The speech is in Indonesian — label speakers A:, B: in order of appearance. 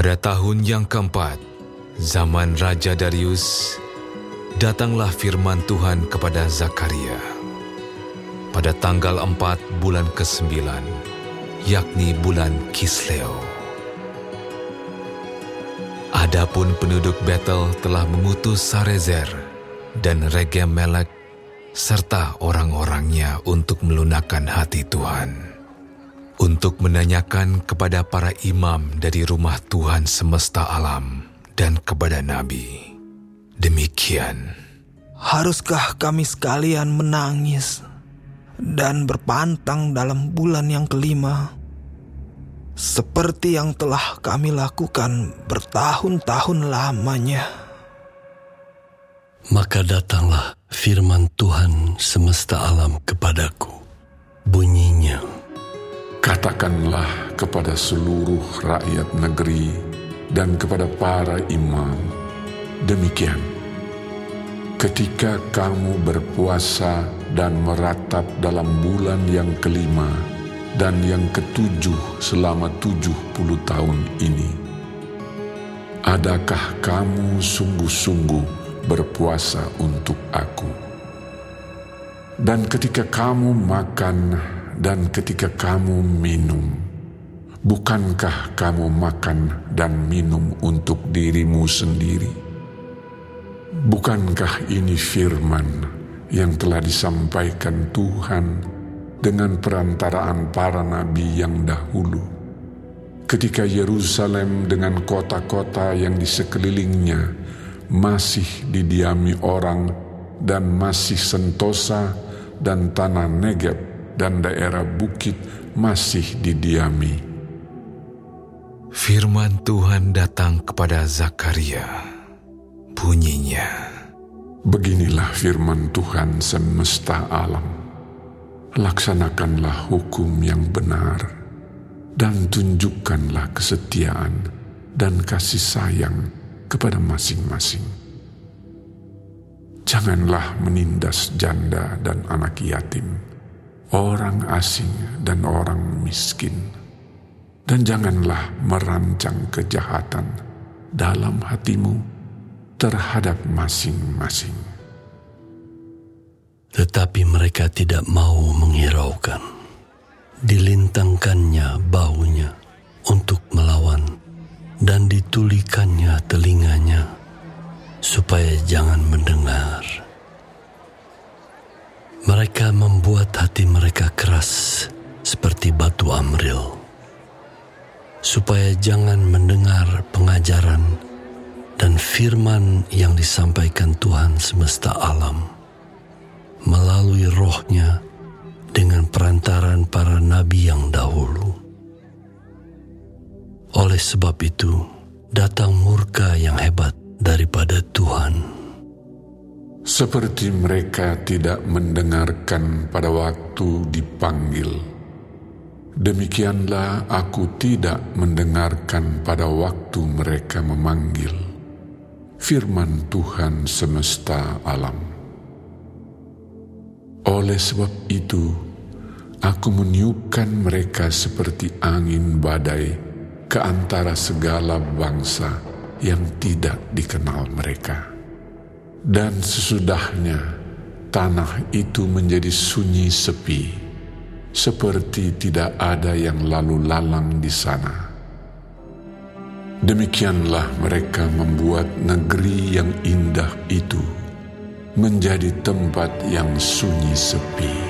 A: Pada tahun yang keempat, zaman Raja Darius, datanglah firman Tuhan kepada Zakaria. Pada tanggal empat bulan ke-9, yakni bulan Kisleo. Adapun penduduk Betel telah mengutus Sarezer dan Regem Melek serta orang-orangnya untuk melunakkan hati Tuhan untuk menanyakan kepada para imam dari rumah Tuhan semesta alam dan kepada Nabi. Demikian.
B: Haruskah kami sekalian menangis dan berpantang dalam bulan yang kelima? Seperti yang telah kami lakukan bertahun-tahun lamanya.
C: Maka datanglah firman Tuhan semesta alam kepadaku.
D: Katakanlah kepada seluruh rakyat negeri dan kepada para imam, demikian. Ketika kamu berpuasa dan meratap dalam bulan yang kelima dan yang ketujuh selama tujuh puluh tahun ini, adakah kamu sungguh-sungguh berpuasa untuk aku? Dan ketika kamu makan dan ketika kamu minum, bukankah kamu makan dan minum untuk dirimu sendiri? Bukankah ini firman yang telah disampaikan Tuhan dengan perantaraan para nabi yang dahulu? Ketika Yerusalem dengan kota-kota yang di sekelilingnya masih didiami orang dan masih sentosa dan tanah Negeb dan daerah bukit masih didiami.
A: Firman Tuhan datang kepada Zakaria. Bunyinya,
D: Beginilah firman Tuhan semesta alam. Laksanakanlah hukum yang benar dan tunjukkanlah kesetiaan dan kasih sayang kepada masing-masing. Janganlah menindas janda dan anak yatim orang asing dan orang miskin. Dan janganlah merancang kejahatan dalam hatimu terhadap masing-masing.
C: tetapi mereka tidak mau menghiraukan. Dilintangkannya baunya untuk melawan dan ditulikannya telinganya supaya jangan mendengar. Mereka membuat hati mereka keras seperti batu amril, supaya jangan mendengar pengajaran dan firman yang disampaikan Tuhan semesta alam melalui rohnya dengan perantaran para nabi yang dahulu. Oleh sebab itu, datang murka yang hebat daripada Tuhan
D: seperti mereka tidak mendengarkan pada waktu dipanggil. Demikianlah aku tidak mendengarkan pada waktu mereka memanggil. Firman Tuhan semesta alam. Oleh sebab itu, aku meniupkan mereka seperti angin badai ke antara segala bangsa yang tidak dikenal mereka dan sesudahnya tanah itu menjadi sunyi sepi, seperti tidak ada yang lalu lalang di sana. Demikianlah mereka membuat negeri yang indah itu menjadi tempat yang sunyi sepi.